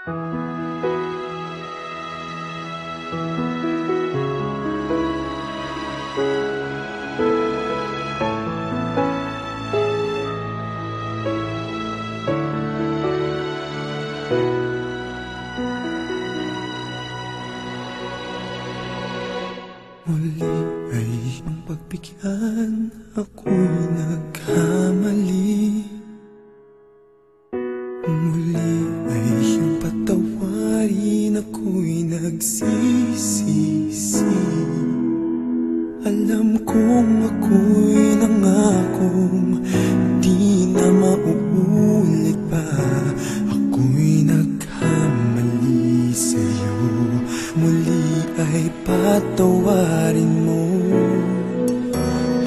Muli ay iyong pagbigyan Ako'y nagkamali. Muli nagsisisi. Alam kong ako'y nangakong Di na mauulit pa. Ako'y nagkamali sa'yo. Muli ay patawarin mo.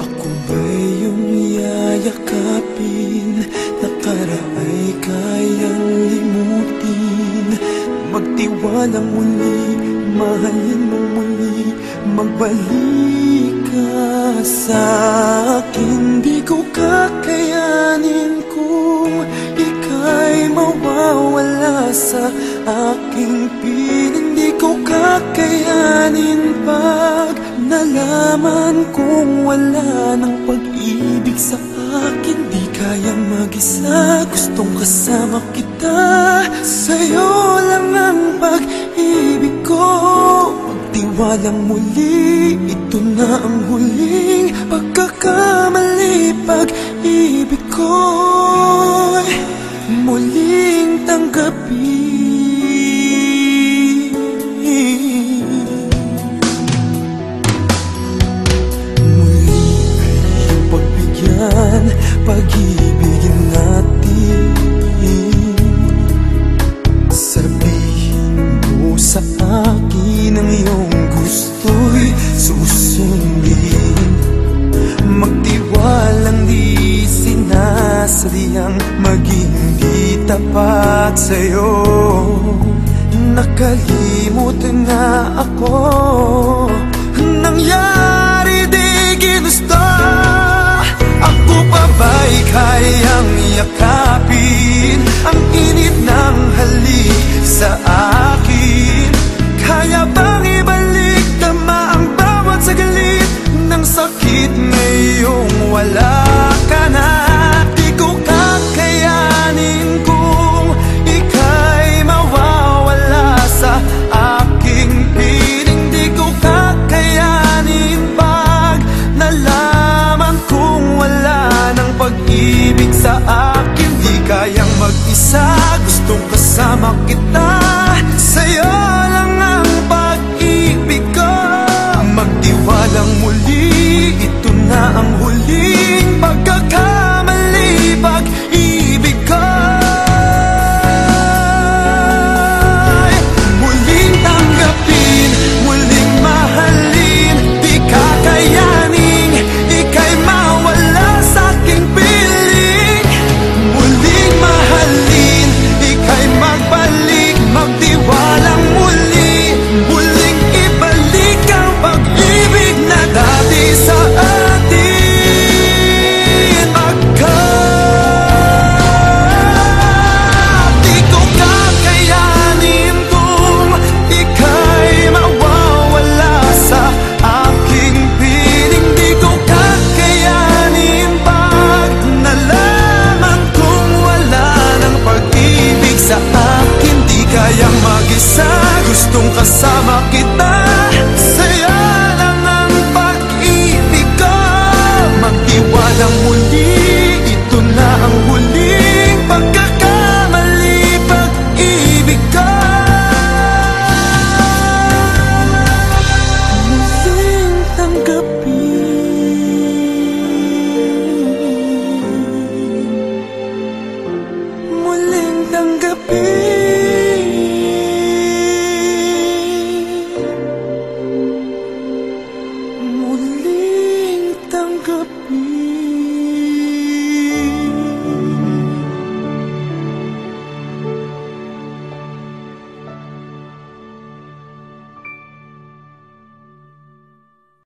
Ako ba'y iyong yayakapin Nakaraay kayang limutin. Magtiwalang muli, mahalin mo muli Magbalik ka sa akin. Di ko kakayanin kung ika'y mawawala sa aking piling. Di ko kakayanin pag nalaman kong wala ng pag-ibig sa akin. Di kaya mag-isa, gustong kasama kita. Sa'yo lang Magtiwalang muli, ito na ang huling Pagkakamali, pag-ibig ko'y Muling tanggapin. Muli ay iyong pagbigyan Pag-ibigin tapat sa'yo. Nakalimutan na ako. Nangyari pag-ibig sa akin. Di kayang mag-isa, gustong kasama kita Sa'yo